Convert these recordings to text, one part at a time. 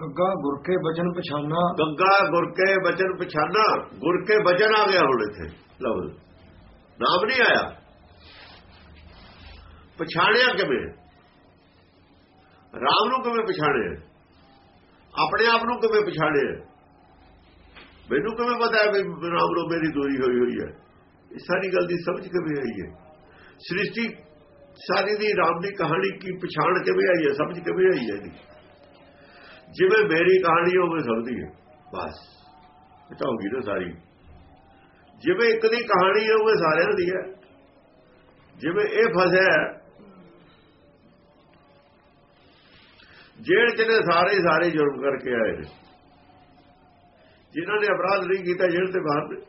ਗੱਗਾ ਗੁਰ ਕੇ ਬਚਨ ਪਛਾਨਾ। ਗੱਗਾ ਗੁਰ ਕੇ ਬਚਨ ਪਛਾਨਾ। ਗੁਰ ਕੇ ਬਚਨ ਆ ਗਿਆ ਹੁਣ ਇੱਥੇ। ਲਫ਼ਜ਼ ਨਾਮ ਨਹੀਂ ਆਇਆ। ਪਛਾਣਿਆ ਕਿਵੇਂ? ਰਾਮ ਨੂੰ ਕਿਵੇਂ ਪਛਾਣਿਆ? ਆਪਣੇ ਆਪ ਨੂੰ ਕਿਵੇਂ ਪਛਾਣਿਆ? ਮੈਨੂੰ ਕਿਵੇਂ ਪਤਾ ਹੈ ਵੀ ਰਾਮ ਨੂੰ ਮੇਰੀ ਦੂਰੀ ਹੋਈ ਹੋਈ ਹੈ? ਇਹ ਸਾਰੀ ਗੱਲ ਦੀ ਸਮਝ ਕਿਵੇਂ ਆਈ ਹੈ? ਸ੍ਰਿਸ਼ਟੀ ਸਾਰੀ ਦੀ ਰਾਮ ਦੀ ਕਹਾਣੀ ਕੀ ਪਛਾਣ ਕਿਵੇਂ ਆਈ ਹੈ, ਸਮਝ ਕਿਵੇਂ ਆਈ ਹੈ ਇਹਦੀ? ਜਿਵੇਂ ਮੇਰੀ ਕਹਾਣੀ ਹੋਵੇ ਸਭ ਦੀ ਹੈ। ਬਸ। ਇਹ ਹੋ ਗਈ ਨਾ ਸਾਰੀ। ਜਿਵੇਂ ਇੱਕ ਦੀ ਕਹਾਣੀ ਹੋਵੇ ਸਾਰਿਆਂ ਦੀ ਹੈ। ਜਿਵੇਂ ਇਹ ਫਸਿਆ ਹੈ, ਜੇਲ੍ਹ ਚ ਨੇ ਸਾਰੇ ਸਾਰੇ ਜੁਰਮ ਕਰਕੇ ਆਏ ਨੇ। ਜਿਨ੍ਹਾਂ ਨੇ ਅਪਰਾਧ ਨਹੀਂ ਕੀਤਾ ਜੇਲ੍ਹ ਤੇ ਬਾਹਰ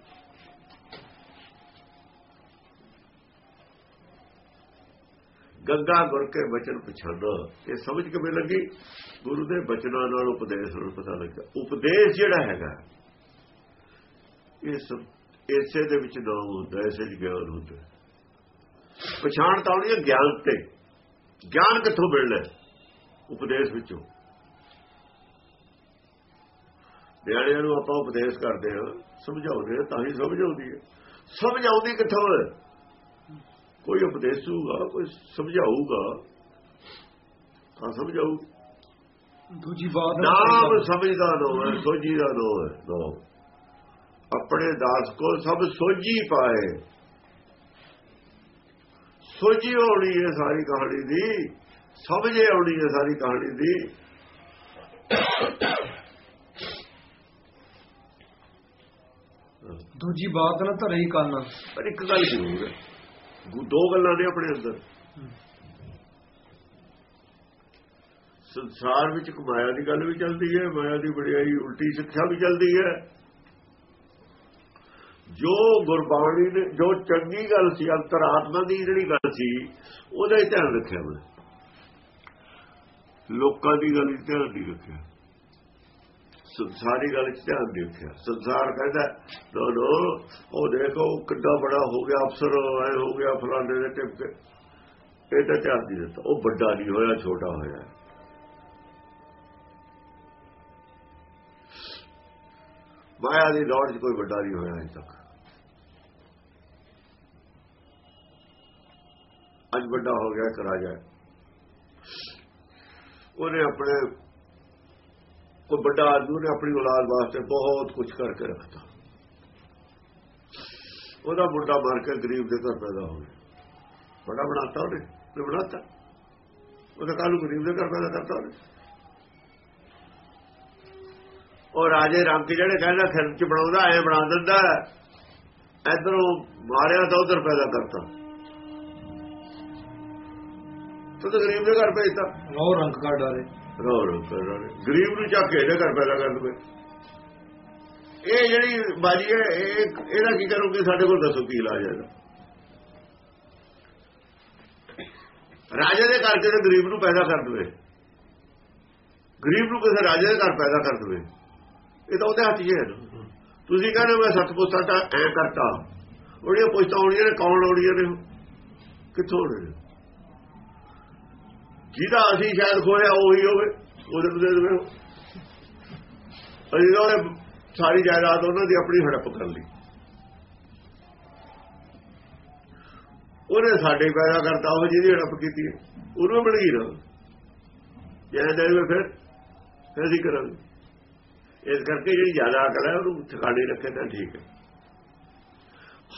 ਗੰਗਾ ਗੁਰ ਕੇ ਬਚਨ ਪਛਾਨੋ। ਇਹ ਸਮਝ ਕਿਵੇਂ ਲੱਗੀ? ਗੁਰੂ ਦੇ ਬਚਨਾਂ ਨਾਲ ਉਪਦੇਸ਼ ਨੂੰ ਪਤਾ ਲੱਗਾ ਉਪਦੇਸ਼ ਜਿਹੜਾ ਹੈਗਾ ਇਸ ਇਸੇ ਦੇ ਵਿੱਚ ਨਾਮ ਹੁੰਦਾ, ਇਸੇ ਚ ਗਿਆਨ ਹੁੰਦਾ। ਪਛਾਣ ਤਾਂ ਉਹਦੀ ਹੈ ਗਿਆਨ ਤੇ। ਗਿਆਨ ਕਿੱਥੋਂ ਮਿਲਣਾ ਉਪਦੇਸ਼ ਵਿੱਚੋਂ। ਨਿਆਣਿਆਂ ਨੂੰ ਆਪਾਂ ਉਪਦੇਸ਼ ਕਰਦੇ ਹਾਂ। ਸਮਝਾਉਂਦੇ ਹਾਂ ਤਾਂ ਹੀ ਸਮਝ ਆਉਂਦੀ ਹੈ। ਸਮਝ ਆਉਂਦੀ ਕਿੱਥੋਂ ਕੋਈ ਉਪਦੇਸ਼ੂਗਾ ਕੋਈ ਸਮਝਾਊਗਾ ਤਾਂ ਸਮਝਾਊ। ਦੂਜੀ ਬਾਤ ਨਾਮ ਸਮਝਦਾ ਨੋ ਹੈ ਸੋਝੀ ਦਾ ਨੋ ਹੈ ਨੋ ਆਪਣੇ ਦਾਸ ਕੋ ਸਭ ਸੋਝੀ ਪਾਏ। ਸੋਝੀ ਹੋਣੀ ਹੈ ਸਾਰੀ ਕਹਾਣੀ ਦੀ ਸਮਝੇ ਆਉਣੀ ਹੈ ਸਾਰੀ ਕਹਾਣੀ ਦੀ। ਦੂਜੀ ਬਾਤ ਨਾ ਧਰੇ ਹੀ ਕੰਨ। ਪਰ ਇੱਕ ਗੱਲ ਜ਼ਰੂਰ ਹੈ। ਦੋ ਗੱਲਾਂ ਨੇ ਆਪਣੇ ਅੰਦਰ। ਸੰਸਾਰ ਵਿੱਚ ਇੱਕ ਮਾਇਆ ਦੀ ਗੱਲ ਵੀ ਚੱਲਦੀ ਹੈ, ਮਾਇਆ ਦੀ ਵਡਿਆਈ ਉਲਟੀ ਸਿੱਖਿਆ ਵੀ ਚੱਲਦੀ ਹੈ। ਜੋ ਗੁਰਬਾਣੀ ਨੇ ਜੋ ਚੰਗੀ ਗੱਲ ਸੀ, ਅੰਤਰਾਤਮਾ ਦੀ ਜਿਹੜੀ ਗੱਲ ਸੀ, ਉਹਦਾ ਹੀ ਧਿਆਨ ਰੱਖਿਆ ਮੈਂ। ਲੋਕਾਂ ਦੀ ਗੱਲ ਧਿਆਨ ਨਹੀਂ ਰੱਖਿਆ। ਸੰਸਾਰੀ ਗੱਲ 'ਚ ਧਿਆਨ ਨਹੀਂ ਰੱਖਿਆ। ਸੰਸਾਰ ਕਹਿੰਦਾ ਨੋ ਨੋ ਉਹ ਦੇਖੋ ਕਿੱਡਾ ਬੜਾ ਹੋ ਗਿਆ ਅਫਸਰ, ਐ ਹੋ ਗਿਆ ਫਲਾਣੇ ਦੇ ਟਿਪ ਕੇ। ਇਹ ਤਾਂ ਧਿਆਨ ਨਹੀਂ ਦਿੱਤਾ। ਉਹ ਵੱਡਾ ਨਹੀਂ ਹੋਇਆ, ਛੋਟਾ ਹੋਇਆ। ਮਾਇਆ ਦੀ ਦੌੜ 'ਚ ਕੋਈ ਵੱਡਾ ਨਹੀਂ ਹੋਇਆ ਅਜੇ ਤੱਕ। ਅੱਜ ਵੱਡਾ ਹੋ ਗਿਆ ਇੱਕ ਜਾਏ ਉਹਨੇ ਆਪਣੇ ਕੋਈ ਵੱਡਾ ਆਦਮੀ ਨੇ ਆਪਣੀ ਔਲਾਦ ਵਾਸਤੇ ਬਹੁਤ ਕੁਝ ਕਰਕੇ ਰੱਖਤਾ ਉਹਦਾ ਮੁੰਡਾ ਮਰ ਕੇ ਗਰੀਬ ਦੇ ਘਰ ਪੈਦਾ ਹੋ ਗਿਆ ਬੜਾ ਬਣਾਤਾ ਉਹਨੇ ਤੇ ਬਣਾਤਾ ਉਹਦਾ ਕਾਲੂ ਗਰੀਬ ਦੇ ਘਰ ਪੈਦਾ ਕਰਤਾ ਉਹਨੇ ਉਹ ਰਾਜੇ ਰਾਮ ਕੀ ਜਿਹੜੇ ਕਹਿੰਦਾ ਸਿਰ ਚ ਬਣਾਉਂਦਾ ਐ ਬਣਾ ਦਿੰਦਾ ਇਧਰੋਂ ਮਾਰਿਆ ਤਾਂ ਉਧਰ ਪੈਦਾ ਕਰਤਾ ਤੂੰ ਤਾਂ ਗਰੀਬ ਦੇ ਘਰ ਭੇਜਤਾ ਉਹ ਰੰਗ ਕਾ ਡਾਰੇ ਰੋ ਰੋ ਕਰ ਗਰੀਬ ਨੂੰ ਚੱਕ ਕੇ ਇਹਦੇ ਘਰ ਪੈਦਾ ਕਰ ਦਵੇ। ਇਹ ਜਿਹੜੀ ਬਾਜੀ ਹੈ, ਇਹ ਇਹਦਾ ਕੀ ਕਰੋਗੇ? ਸਾਡੇ ਕੋਲ ਦੱਸੋ ਕੀ ਇਲਾਜ ਹੈ ਰਾਜੇ ਦੇ ਘਰ ਕਿਸੇ ਗਰੀਬ ਨੂੰ ਪੈਦਾ ਕਰ ਦਵੇ। ਗਰੀਬ ਨੂੰ ਕਿਸੇ ਰਾਜੇ ਦੇ ਘਰ ਪੈਦਾ ਕਰ ਦਵੇ। ਇਹ ਤਾਂ ਉਹਦੇ ਹੱਥ 'ਚ ਹੈ। ਨਾ। ਤੁਸੀਂ ਕਹਿੰਦੇ ਮੈਂ ਸੱਤ ਪੁੱਤਾਂ ਦਾ ਐ ਕਰਤਾ। ਉਹਦੀਆਂ ਪੁੱਛਤਾਂ ਆਉਣੀਆਂ ਨੇ, ਕੌਣ ਆਉਣੀਆਂ ਨੇ? ਕਿੱਥੋਂ ਆਉਣੀਆਂ ਨੇ? ਜਿਹਦਾ ਅਸੀਂ ਸ਼ਾਇਦ ਖੋਇਆ ਉਹੀ ਹੋਵੇ, ਉਹਦੇ ਨੂੰ ਦੇ ਦੇਵੇ ਅਸੀਂ ਤਾਂ ਉਹਨੇ ਸਾਰੀ ਜਾਇਦਾਦ ਉਹਨਾਂ ਦੀ ਆਪਣੀ ਹੜਪ ਕਰ ਲਈ। ਉਹਨੇ ਸਾਡੇ ਪੈਦਾ ਕਰਤਾ, ਉਹ ਜਿਹਦੀ ਹੜਪ ਕੀਤੀ ਉਹਨੂੰ ਮਿਲ ਗਈ ਨਾ। ਜੇ ਦੇਵੇ ਫਿਰ ਫਿਰ ਅਸੀਂ ਕਰਾਂਗੇ। ਇਸ ਕਰਕੇ ਜਿਹੜੀ ਜ਼ਿਆਦਾ ਅਕਲ ਹੈ, ਉਹਨੂੰ ਠਿਕਾਣੇ ਰੱਖੇ ਤਾਂ ਠੀਕ ਹੈ।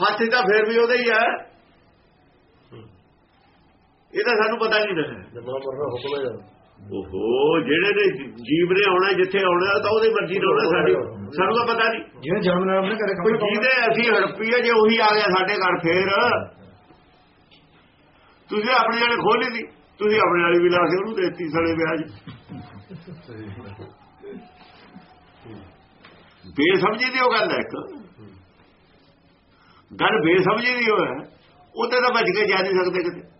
ਹੱਥ ਤਾਂ ਫਿਰ ਵੀ ਉਹਦਾ ਹੀ ਹੈ। ਇਹ ਤਾਂ ਸਾਨੂੰ ਪਤਾ ਨਹੀਂ ਨਾ ਹੈ ਜਮਾ ਮਰਨਾ ਹੁਕਮ ਹੈ ਓਹੋ ਜਿਹੜੇ ਨੇ ਜੀਵ ਨੇ ਆਉਣਾ ਜਿੱਥੇ ਆਉਣਾ ਤਾਂ ਉਹਦੀ ਮਰਜ਼ੀ ਨਾਲ ਆਉਣਾ ਸਾਡੀ। ਸਾਨੂੰ ਤਾਂ ਪਤਾ ਨਹੀਂ। ਜਿਹਨੇ ਜਨਮ ਨਾਮ ਨੇ ਕਰੇ ਕੋਈ ਕੰਮ ਜਿਹਦੇ ਅਸੀਂ ਹੜਪੀਏ ਜੇ ਉਹੀ ਆ ਗਿਆ ਸਾਡੇ ਘਰ ਫੇਰ। ਤੁਸੀਂ ਆਪਣੇ ਵਾਲੇ ਖੋਲੀ ਦੀ ਤੁਸੀਂ ਆਪਣੇ ਵਾਲੀ ਵੀ ਲਾ ਕੇ ਉਹਨੂੰ ਦੇਤੀ ਸੜੇ ਵਿਆਜ। ਬੇਸਮਝੀ ਦੀ ਉਹ ਗੱਲ ਹੈ ਇੱਕ। ਗੱਲ ਬੇਸਮਝੀ ਦੀ ਉਹ ਹੈ। ਉਹਦੇ ਤਾਂ ਬਚ ਕੇ ਜਾ ਨਹੀਂ ਸਕਦੇ ਕਿਤੇ।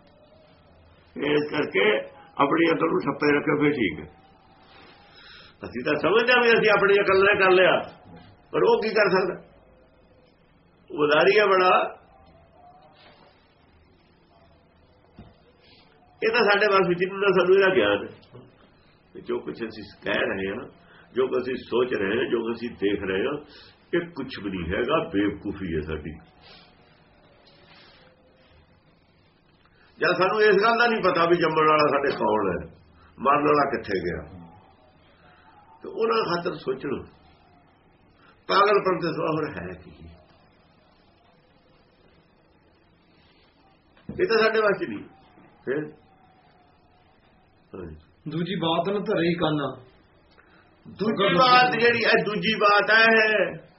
ਇਸ ਕਰਕੇ ਆਪਣੀ ਅਕਲ ਨੂੰ ਛੱਪੇ ਰੱਖੇ ਫਿਰ ਠੀਕ ਹੈ। ਅਸੀਂ ਤਾਂ ਸਮਝਦੇ ਹਾਂ ਵੀ ਅਸੀਂ ਆਪਣੀ ਅਕਲ ਨਾਲ ਕਰ ਲਿਆ। ਪਰ ਉਹ ਕੀ ਕਰ ਸਕਦਾ? ਉਦਾਰੀ ਹੈ ਬੜਾ। ਇਹ ਤਾਂ ਸਾਡੇ ਵਾਸਤੇ ਵਿੱਚ ਸਾਨੂੰ ਇਹਦਾ ਗਿਆਨ ਹੈ। ਜੋ ਕੁਝ ਅਸੀਂ ਕਹਿ ਰਹੇ ਹਾਂ, ਜੋ ਕੁਝ ਅਸੀਂ ਸੋਚ ਰਹੇ ਹਾਂ, ਜੋ ਕੁਝ ਅਸੀਂ ਦੇਖ ਰਹੇ ਹਾਂ, ਇਹ ਕੁਝ ਵੀ ਨਹੀਂ ਹੈਗਾ, ਬੇਵਕੂਫੀ ਹੈ ਸਾਡੀ। ਜਦ ਸਾਨੂੰ ਇਸ ਗੱਲ ਦਾ ਨਹੀਂ ਪਤਾ ਵੀ ਜੰਮਣ ਵਾਲਾ ਸਾਡੇ ਕੌਣ ਹੈ ਮਰਨ ਵਾਲਾ ਕਿੱਥੇ ਗਿਆ। ਤੇ ਉਹਨਾਂ ਖਾਤਰ ਸੋਚਣਾ। ਪਾਗਲਪਨ ਤੇ ਸਵਾਹਰ ਹੈ ਕੀ? ਇਹ ਤਾਂ ਸਾਡੇ ਵਾਸਤੇ ਨਹੀਂ। ਫਿਰ? ਦੂਜੀ ਬਾਤ ਨਾ ਧਰੇ ਹੀ ਕਾਨਾ। ਦੂਜੀ ਬਾਤ ਜਿਹੜੀ ਹੈ ਦੂਜੀ ਬਾਤ ਹੈ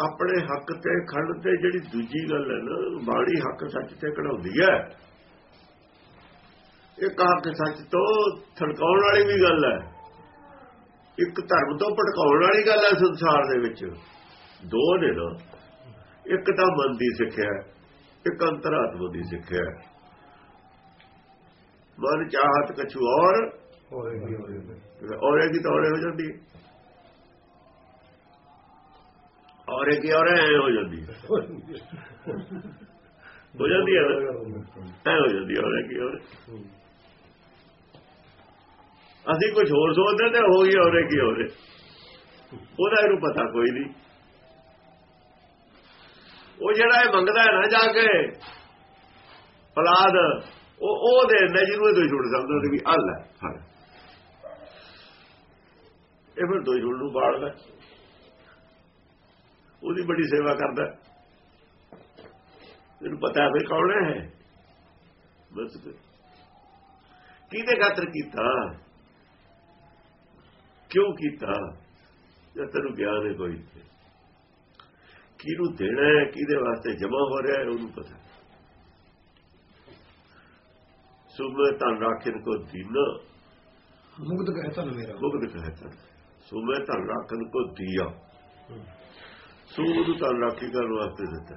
ਆਪਣੇ ਹੱਕ ਤੇ ਖੜਨ ਤੇ ਜਿਹੜੀ ਦੂਜੀ ਗੱਲ ਹੈ ਨਾ ਬਾਣੀ ਹੱਕ ਸੱਚ ਤੇ ਕਢਾਉਂਦੀ ਹੈ। ਇਹ ਕਹਾ ਕਿ ਸੱਚ ਤੋਂ ਥੜਕਾਉਣ ਵਾਲੀ ਵੀ ਗੱਲ ਹੈ। ਇੱਕ ਧਰਮ ਤੋਂ ਭਟਕਾਉਣ ਵਾਲੀ ਗੱਲ ਹੈ ਸੰਸਾਰ ਦੇ ਵਿੱਚ। ਦੋ ਨੇ ਨਾ। ਇੱਕ ਤਾਂ ਮਨ ਦੀ ਸਿੱਖਿਆ ਇੱਕ ਅੰਤਰਾਤਮਾ ਦੀ ਸਿੱਖਿਆ ਮਨ ਚਾਹਤ ਕਛੂ ਔਰ ਔਰੇ ਕੀ ਤੌਰੇ ਹੋ ਜਾਂਦੀ ਹੈ। ਔਰੇ ਕੀ ਔਰੇ, ਐ ਹੋ ਜਾਂਦੀ ਹੋ। ਜਾਂਦੀ ਹੈ ਐ ਹੋ ਜਾਂਦੀ ਹੈ, ਔਰੇ ਕੀ ਔਰੇ। ਅਸੀਂ ਕੁਝ ਹੋਰ ਸੋਚਦੇ ਤੇ ਹੋ ਗਈ ਔਰੇ ਕੀ ਔਰੇ। ਉਹਦਾ ਇਹਨੂੰ ਪਤਾ ਕੋਈ ਨਹੀਂ। ਉਹ ਜਿਹੜਾ ਇਹ ਮੰਗਦਾ ਹੈ ਨਾ ਜਾ ਕੇ ਔਲਾਦ ਉਹ ਉਹ ਦੇ ਦਿੰਦਾ, ਜਿਹਨੂੰ ਇਹ ਦੋ ਛੁੱਟ ਸਮਝਦਾ ਵੀ ਹੱਲ ਹੈ, ਫੜ। ਇਹ ਫਿਰ ਦੋ ਛੁੱਟ ਨੂੰ ਬਾੜਦਾ ਉਹਦੀ ਬੜੀ ਸੇਵਾ ਕਰਦਾ। ਇਹਨੂੰ ਪਤਾ ਹੈ ਕੌਣ ਹੈ ਬਸ ਕਿਹਦੇ ਖਾਤਰ ਕੀਤਾ? ਕਿਉਂ ਕੀਤਾ? ਜੇ ਤੈਨੂੰ ਗਿਆਨ ਹੈ ਕੋਈ? ਕਿਹਨੂੰ ਦੇਣਾ ਹੈ? ਕਿਹਦੇ ਵਾਸਤੇ ਜਮਾ ਹੋ ਰਿਹਾ ਹੈ? ਉਹਨੂੰ ਪਤਾ। ਸੁਬਹ ਤਾਂ ਰਾਖਣ ਕੋ ਦੀਨ। ਕਹਤਾ ਨਾ ਮੇਰਾ। ਮੁਗਧ ਕਹਤਾ। ਸੁਬਹ ਤਾਂ ਰਾਖਣ ਕੋ ਦਿਆ। ਸੂਦ ਤਾਂ ਰਾਖੀ ਕਰਨ ਵਾਸਤੇ ਦਿੱਤਾ।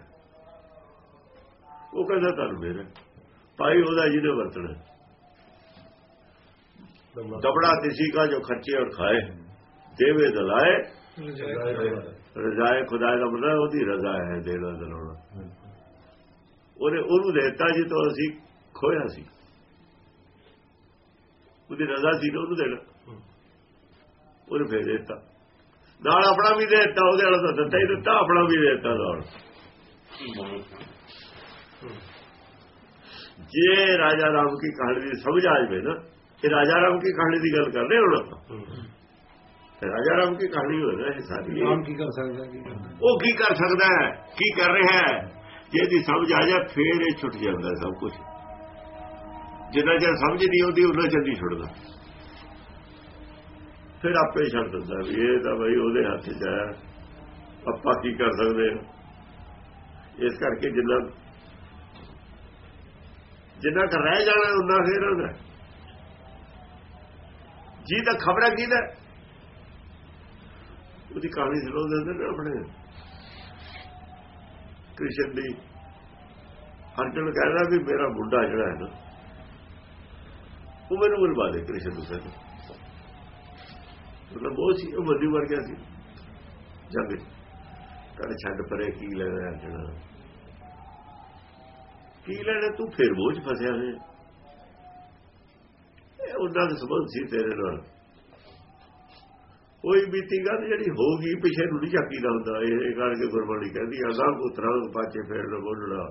ਉਹ ਕਹਿੰਦਾ ਤਾਂ ਮੇਰਾ ਭਾਈ ਉਹਦਾ ਜਿਹਨੇ ਵਰਤਣਾ ਦਬੜਾ ਤਿਸੀ ਕਾ ਜੋ ਖਰਚੇ ਔਰ ਖਾਏ ਦੇਵੇ ਦਲਾਏ। ਰਜ਼ਾਏ ਖੁਦਾ ਦਾ ਮਤਲਬ ਉਹਦੀ ਰਜ਼ਾ ਹੈ ਦੇਣਾ ਦਲਾਉਣਾ। ਉਹਨੇ ਉਹਨੂੰ ਦੇਤਾ ਜੀ ਤੋਂ ਅਸੀਂ ਖੋਇਆ ਸੀ। ਉਹਦੀ ਰਜ਼ਾ ਸੀ ਨਾ ਉਹਨੂੰ ਦੇਣਾ। ਉਹਨੇ ਫੇਰ ਦਿੱਤਾ। ਨਾਲ ਆਪਣਾ ਵੀ ਦੇ ਦਿੱਤਾ ਉਹਦੇ ਵਾਲਾ ਤਾਂ ਦਿੱਤਾ ਹੀ ਦਿੱਤਾ ਆਪਣਾ ਵੀ ਦੇ ਦਿੱਤਾ ਨਾਲ। ਜੇ ਰਾਜਾ ਰਾਮ ਕੀ ਕਹਾਣੀ ਦੀ ਸਮਝ ਆ ਜਵੇ ਨਾ ਇਹ ਰਾਜਾ ਰਾਮ ਕੀ ਕਹਾਣੀ ਦੀ ਗੱਲ ਕਰਦੇ ਹੁਣ ਆਪਾਂ? ਤੇ ਰਾਜਾ ਰਾਮ ਕੀ ਕਹਾਣੀ ਹੋ ਨਾ ਇਹ ਸਾਰੀ। ਨਾਮ ਕੀ ਕਰ ਸਕਦਾ ਉਹ ਕੀ ਕਰ ਸਕਦਾ ਹੈ? ਕੀ ਕਰ ਰਿਹਾ ਹੈ? ਜੇ ਇਹਦੀ ਸਮਝ ਆ ਜਾ ਫੇਰ ਇਹ ਛੁੱਟ ਜਾਂਦਾ ਸਭ ਕੁਝ ਜਿੰਨਾ ਚਿਰ ਸਮਝ ਨਹੀਂ ਆਉਂਦੀ ਉਹਨਾਂ ਚਿਰ ਨਹੀਂ ਛੁੱਟਦਾ। ਫਿਰ ਆਪੇ ਛੱਡ ਦਿੰਦਾ ਵੀ ਇਹ ਤਾਂ ਬਈ ਉਹਦੇ ਹੱਥ 'ਚ ਹੈ। ਆਪਾਂ ਕੀ ਕਰ ਸਕਦੇ ਹਾਂ? ਇਸ ਕਰਕੇ ਜਿੰਨਾ ਜਿੰਨਾ ਕਰ ਰਹਿ ਜਾਣਾ ਉਹਨਾਂ ਫੇਰ ਹੁੰਦਾ ਜੀ ਤਾਂ ਖਬਰਾਂ ਕਿਹਦਾ? ਉਹਦੀ ਕਹਾਣੀ ਸੁਣਾਉਂਦੇ ਦਿੰਦੇ ਨੇ ਆਪਣੇ। ਕ੍ਰਿਸ਼ਨ ਦੀ ਅਰਜੁਨ ਕਹਿੰਦਾ ਵੀ ਮੇਰਾ ਬੁੱਢਾ ਜਿਹੜਾ ਹੈ ਨਾ, ਉਹ ਮੈਨੂੰ ਬੁਲਵਾ ਦੇ ਕ੍ਰਿਸ਼ਨ ਨੂੰ ਕਹਿੰਦਾ ਮਤਲਬ ਉਹ ਸੀ, ਉਹ ਵੱਡੀ ਵਰ ਗਿਆ ਸੀ? ਜਦ ਕਹਿੰਦਾ ਛੱਡ ਪਰੇ, ਕੀ ਲੈਣਾ ਅਰਜੁਨ ਕੀ ਲੈਣਾ, ਤੂੰ ਫਿਰ ਬੋਝ ਫਸਿਆ ਹੋਇਆ ਇਹ ਉਹਨਾਂ ਦਾ ਸਬੰਧ ਸੀ ਤੇਰੇ ਨਾਲ। ਕੋਈ ਬੀਤੀ ਗੱਲ ਜਿਹੜੀ ਹੋ ਗਈ, ਪਿਛੇ ਨੂੰ ਨਹੀਂ ਝਾਕੀਦਾ ਹੁੰਦਾ ਇਹ ਕਰਕੇ ਗੁਰਬਾਣੀ ਕਹਿੰਦੀ ਆ ਅਗਾ ਪੁੱਤਰਾਂ ਪਾਚੇ ਫੇਰ ਨਾ ਬੋਲਣਾ।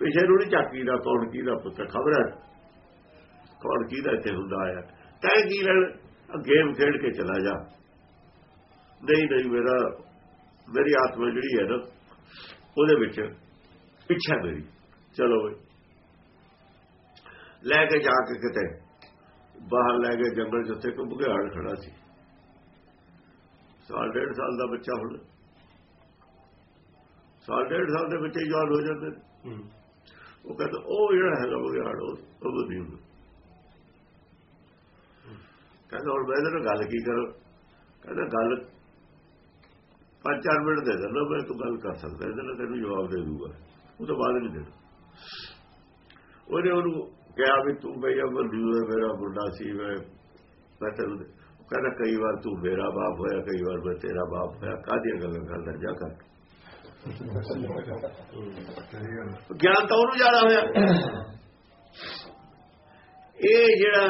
ਪਿਛੇ ਨੂੰ ਨਹੀਂ ਝਾਕੀਦਾ ਕੌਣ ਕੀ ਦਾ ਪੁੱਤਰ? ਖਬਰ ਹੈ? ਕੌਣ ਕੀ ਦਾ ਇੱਥੇ ਹੁੰਦਾ ਆਇਆ ਤੈਂ ਕੀ ਲੈਣ? ਗੇਮ ਖੇਡ ਕੇ ਚਲਾ ਜਾ। ਨਹੀਂ ਨਹੀਂ ਮੇਰਾ ਮੇਰੀ ਆਤਮਾ ਜਿਹੜੀ ਹੈ ਨਾ ਉਹਦੇ ਵਿੱਚ ਪਿੱਛਾ ਮੇਰੀ। ਚਲੋ ਬਈ। ਲੈ ਕੇ ਜਾ ਕੇ ਕਿਤੇ। ਬਾਹਰ ਲੈ ਕੇ ਜੰਗਲ ਜਿੱਥੇ ਕੋ ਬੁਗਿਆੜ ਖੜਾ ਸੀ। ਸਾਲ ਡੇਢ ਸਾਲ ਦਾ ਬੱਚਾ ਹੁਣ। ਸਾਲ ਡੇਢ ਸਾਲ ਦੇ ਬੱਚੇ ਜਵਾਨ ਹੋ ਜਾਂਦੇ। ਉਹ ਕਹਿੰਦਾ ਉਹ ਜਿਹੜਾ ਹੈਗਾ ਬੁਗਿਆੜ ਉਹ ਉਹ ਨਹੀਂ ਹੁੰਦਾ। ਕਹਿੰਦਾ ਹੁਣ ਮੈਂ ਇਹਦੇ ਨਾਲ ਗੱਲ ਕੀ ਕਰਾਂ? ਕਹਿੰਦਾ ਗੱਲ ਪੰਜ ਚਾਰ ਮਿੰਟ ਦੇ ਦੇਣਾ ਮੈਂ ਤੂੰ ਗੱਲ ਕਰ ਸਕਦਾ ਇਹਦੇ ਨਾਲ ਤੈਨੂੰ ਜਵਾਬ ਦੇ ਦੂੰਗਾ। ਉਹ ਤੋਂ ਬਾਅਦ ਨਹੀਂ ਦੇਣਾ ਉਹਨੇ ਉਹਨੂੰ ਕਿਹਾ ਵੀ ਤੂੰ ਬਈ ਅਮਰ ਦੀ ਮੇਰਾ ਮੁੰਡਾ ਸੀ ਮੈਂ ਮੈਂ ਤੈਨੂੰ ਦੇ- ਕਹਿੰਦਾ ਕਈ ਵਾਰ ਤੂੰ ਮੇਰਾ ਬਾਪ ਹੋਇਆ ਕਈ ਵਾਰ ਮੈਂ ਤੇਰਾ ਬਾਪ ਹੋਇਆ ਕਾਹਦੀਆਂ ਗੱਲਾਂ ਕਰਦਾ ਜਾ ਕਰ। ਗਿਆਨ ਤਾਂ ਉਹਨੂੰ ਜ਼ਿਆਦਾ ਹੋਇਆ। ਇਹ ਜਿਹੜਾ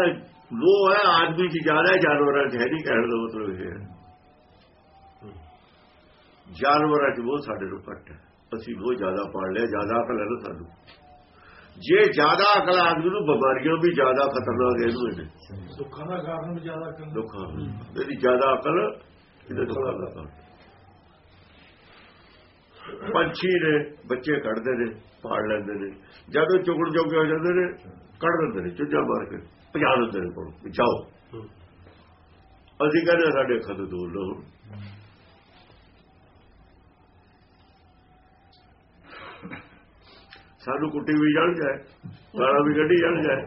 ਉਹ ਹੈ ਆਦਮੀ ਚ ਜ਼ਿਆਦਾ ਹੈ, ਜਾਨਵਰਾਂ ਚ ਹੈ ਨਹੀਂ ਕਹਿਣ ਦਾ ਮਤਲਬ ਇਹ ਹੈ ਜਾਨਵਰਾਂ ਚ ਉਹ ਸਾਡੇ ਨੂੰ ਘੱਟ ਹੈ ਅਸੀਂ ਉਹ ਜ਼ਿਆਦਾ ਪੜ ਲਿਆ ਜ਼ਿਆਦਾ ਅਕਲ ਹੈ ਨਾ ਸਾਨੂੰ ਜੇ ਜ਼ਿਆਦਾ ਅਕਲ ਆਦਮੀ ਨੂੰ ਬਿਮਾਰੀਆਂ ਵੀ ਜ਼ਿਆਦਾ ਖਤਰਨਾਕ ਇਹਨੂੰ ਇਹਨੇ ਦੁੱਖਾਂ ਦਾ ਕਾਰਨ ਵੀ ਜ਼ਿਆਦਾ ਕਰਨ ਦੁੱਖਾਂ ਇਹਦੀ ਜ਼ਿਆਦਾ ਅਕਲ ਇਹਦੇ ਦੁੱਖਾਂ ਦਾ ਕਾਰਨ ਪੰਛੀ ਨੇ ਬੱਚੇ ਕੱਢਦੇ ਨੇ, ਪਾੜ ਲੈਂਦੇ ਨੇ। ਜਦੋਂ ਚੁਗਣ ਜੋਗੇ ਹੋ ਜਾਂਦੇ ਨੇ, ਕੱਢ ਦਿੰਦੇ ਨੇ ਚੁੱਜਾ ਮਾਰ ਕੇ, ਭਜਾ ਦਿੰਦੇ ਨੇ ਕੋਲ, ਵੀ ਜਾਓ। ਅਸੀਂ ਕਹਿੰਦੇ ਸਾਡੇ ਅੱਖਾਂ ਤੋਂ ਦੂਰ ਰਹੋ। ਸਾਨੂੰ ਕੁੱਟੀ ਵੀ ਜਾਣ ਜਾਏ, ਗਾਲਾਂ ਵੀ ਕੱਢੀ ਜਾਣ ਜਾਏ।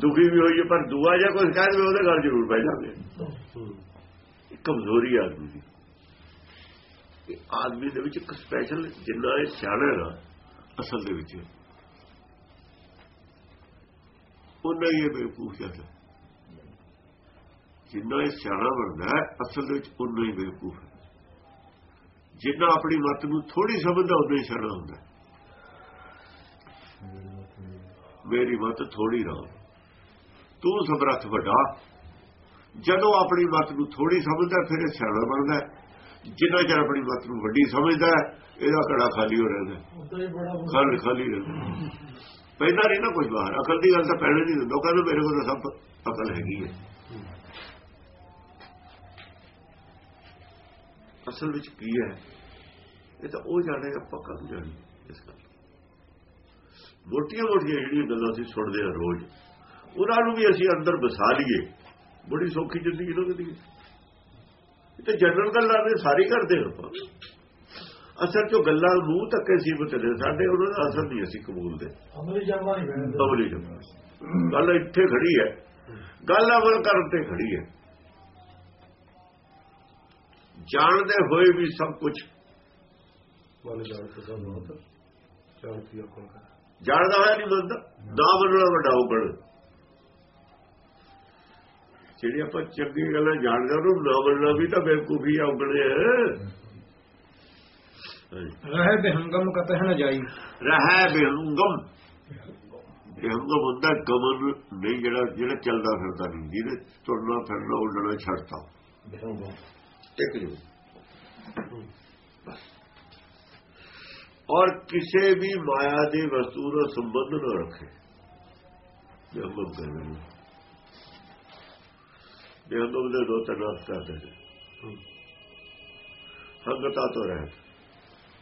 ਦੁਖੀ ਵੀ ਹੋਈਏ, ਪਰ ਦੁਆ ਜਾਂ ਕੁਝ ਕਹਿ ਦੇਵੇ, ਉਹਦੇ ਗੱਲ ਜ਼ਰੂਰ ਪੈ ਜਾਂਦੇ ਇਹ ਕਮਜ਼ੋਰੀ ਆਦਮੀ ਦੀ। ਇਹ ਆਦਮੀ ਦੇ ਵਿੱਚ ਇੱਕ ਸਪੈਸ਼ਲ ਜਿੰਨਾ ਇਹ ਸਿਆਣਾ ਹੈ ਨਾ, ਅਸਲ ਦੇ ਵਿੱਚ। ਉਹਨਾਂ ਹੀ ਇਹ ਬੇਵਕੂਫ ਜਾਂਦਾ ਜਿੰਨਾ ਇਹ ਸਿਆਣਾ ਬਣਦਾ ਅਸਲ ਦੇ ਵਿੱਚ ਉਹਨਾਂ ਹੀ ਬੇਵਕੂਫ ਹੈ। ਜਿੰਨਾ ਆਪਣੀ ਮਤ ਨੂੰ ਥੋੜੀ ਸਮਝਦਾ ਉਦੋਂ ਹੀ ਸਿਆਣਾ ਹੁੰਦਾ ਮੇਰੀ ਮਤ ਥੋੜੀ ਰਹਾ ਤੂੰ ਸਮਰੱਥ ਵੱਡਾ ਜਦੋਂ ਆਪਣੀ ਮੱਤ ਨੂੰ ਥੋੜੀ ਸਮਝਦਾ ਫਿਰ ਇਹ ਸਿਆਣਾ ਬਣਦਾ। ਜਿੰਨਾ ਚਿਰ ਆਪਣੀ ਮੱਤ ਨੂੰ ਵੱਡੀ ਸਮਝਦਾ ਇਹਦਾ ਘੜਾ ਖਾਲੀ ਹੋ ਰਹਿੰਦਾ ਖਾਲੀ ਖਾਲੀ ਰਹਿੰਦਾ ਪੈਦਾ ਨਹੀਂ ਨਾ ਕੁਝ ਬਾਹਰ। ਅਕਲ ਦੀ ਗੱਲ ਤਾਂ ਪੈਣੇ ਨਹੀਂ ਦਿੰਦਾ ਕਹਿੰਦਾ ਮੇਰੇ ਕੋਲ ਤਾਂ ਸਭ ਅਕਲ ਹੈਗੀ ਹੈ। ਅਸਲ ਵਿੱਚ ਕੀ ਹੈ? ਇਹ ਤਾਂ ਉਹ ਜਾਣੇਗਾ ਪੱਕਾ ਜਾਣੀ ਇਸ ਗੱਲ ਮੋਟੀਆਂ ਮੋਟੀਆਂ ਜਿਹੜੀਆਂ ਗੱਲਾਂ ਅਸੀਂ ਸੁਣਦੇ ਹਾਂ ਰੋਜ਼ ਉਹਨਾਂ ਨੂੰ ਵੀ ਅਸੀਂ ਅੰਦਰ ਵਸਾ ਲਈਏ। ਬੜੀ ਸੌਖੀ ਜ਼ਿੰਦਗੀ ਲੰਘਦੀ ਹੈ ਇਹ ਤਾਂ ਜਨਰਲ ਗੱਲਾਂ ਨੇ ਸਾਰੀ ਕਰਦੇ ਆਪਾਂ। ਅਸਲ ਚੋਂ ਗੱਲਾਂ ਮੂੰਹ ਤੱਕੇ ਸੀਮਤ ਨੇ ਸਾਡੇ ਉਹਨਾਂ ਦਾ ਅਸਰ ਨਹੀਂ ਅਸੀਂ ਕਬੂਲਦੇ ਅਮਲੀ ਜਮਾ ਨਹੀਂ ਅਮਲੀ ਜਮਾ ਗੱਲ ਇੱਥੇ ਖੜੀ ਹੈ। ਗੱਲ ਅਮਲ ਕਰਨ ਤੇ ਖੜੀ ਹੈ। ਜਾਣਦੇ ਹੋਏ ਵੀ ਸਭ ਕੁਝ ਜਾਣਦਾ ਹੋਇਆ ਨਹੀਂ ਮੰਨਦਾ ਨਾ ਮੰਨਣਾ ਵੱਡਾ ਉਗੜ ਜਿਹੜੀ ਆਪਾਂ ਚੰਗੀ ਗੱਲਾਂ ਜਾਣਦੇ ਉਹਨੂੰ ਨਾ ਮੰਨਣਾ ਵੀ ਤਾਂ ਬੇਵਕੂਫੀ ਆ ਉਗੜੇ ਰਹਿ ਬਿਹੰਗਮ ਕਤਹ ਨ ਜਾਈ। ਰਹਿ ਬਿਹੰਗਮ। ਬਿਹੰਗਮ ਹੁੰਦਾ ਗਮਨ ਨਹੀਂ ਜਿਹੜਾ ਜਿਹੜਾ ਚੱਲਦਾ ਫਿਰਦਾ ਨਹੀਂ ਜਿਹਨੇ ਤੁਰਨਾ ਫਿਰਨਾ ਉੱਡਣਾ ਛੱਡਤਾ। ਟਿਕ ਜੂ ਔਰ ਕਿਸੇ ਵੀ ਮਾਇਆ ਦੀ ਵਸਤੂ ਨਾਲ ਸੰਬੰਧ ਨਾ ਰੱਖੇ। ਬਿਹੰਗਮ ਕਹਿੰਦੇ ਨੇ। ਬਿਹੰਗਮ ਦੇ ਦੋ ਤਰ੍ਹਾਂ ਕਰਦੇ ਨੇ ਹੰਗਤਾ ਤੋਂ ਰਹਿ